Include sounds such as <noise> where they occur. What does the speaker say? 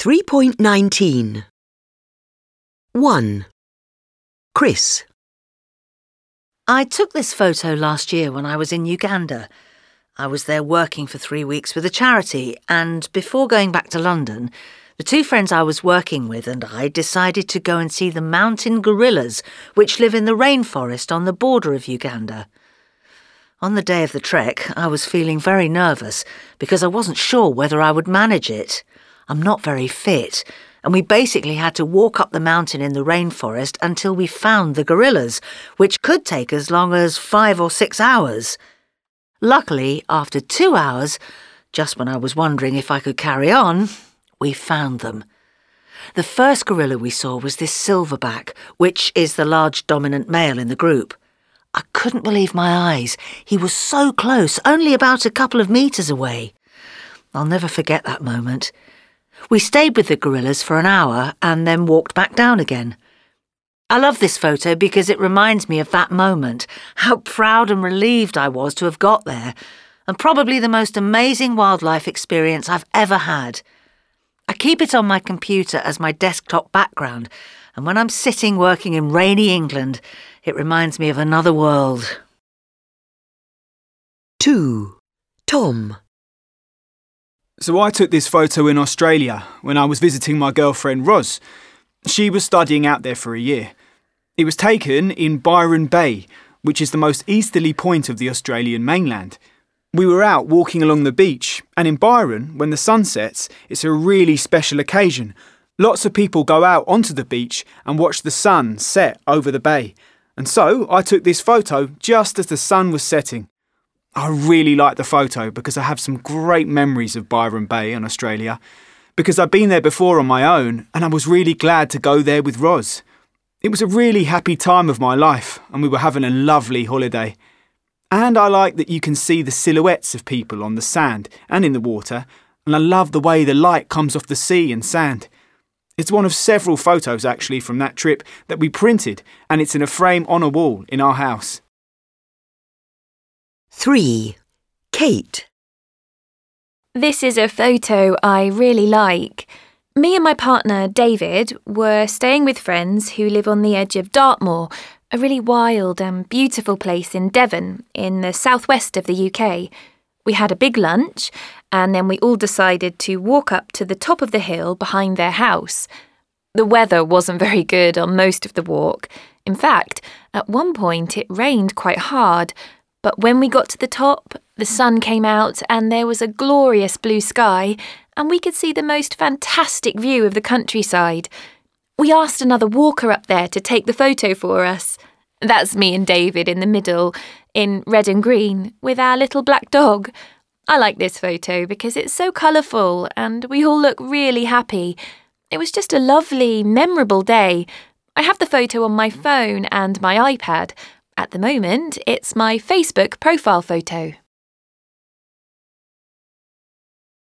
3.19 1. Chris, I took this photo last year when I was in Uganda. I was there working for three weeks with a charity, and before going back to London, the two friends I was working with and I decided to go and see the mountain gorillas, which live in the rainforest on the border of Uganda. On the day of the trek, I was feeling very nervous because I wasn't sure whether I would manage it. I'm not very fit, and we basically had to walk up the mountain in the rainforest until we found the gorillas, which could take as long as five or six hours. Luckily, after two hours, just when I was wondering if I could carry on, we found them. The first gorilla we saw was this silverback, which is the large dominant male in the group. I couldn't believe my eyes. He was so close, only about a couple of metres away. I'll never forget that moment. We stayed with the gorillas for an hour and then walked back down again. I love this photo because it reminds me of that moment, how proud and relieved I was to have got there, and probably the most amazing wildlife experience I've ever had. I keep it on my computer as my desktop background, and when I'm sitting working in rainy England, it reminds me of another world. 2. Tom, So I took this photo in Australia when I was visiting my girlfriend Roz. She was studying out there for a year. It was taken in Byron Bay, which is the most easterly point of the Australian mainland. We were out walking along the beach, and in Byron, when the sun sets, it's a really special occasion. Lots of people go out onto the beach and watch the sun set over the bay. And so I took this photo just as the sun was setting. I really like the photo because I have some great memories of Byron Bay in Australia. Because I've been there before on my own and I was really glad to go there with Roz. It was a really happy time of my life and we were having a lovely holiday. And I like that you can see the silhouettes of people on the sand and in the water, and I love the way the light comes off the sea and sand. It's one of several photos actually from that trip that we printed, and it's in a frame on a wall in our house. 3. Kate, This is a photo I really like. Me and my partner, David, were staying with friends who live on the edge of Dartmoor, a really wild and beautiful place in Devon, in the southwest of the UK. We had a big lunch, and then we all decided to walk up to the top of the hill behind their house. The weather wasn't <laughs> very good on most of the walk. In fact, at one point it rained quite hard, but when we got to the top, the sun came out and there was a glorious blue sky, and we could see the most fantastic view of the countryside. We asked another walker up there to take the photo for us. That's me and David in the middle, in red and green, with our little black dog. I like this photo because it's so colourful and we all look really happy. It was just a lovely, memorable day. I have the photo on my phone and my iPad. At the moment, it's my Facebook profile photo.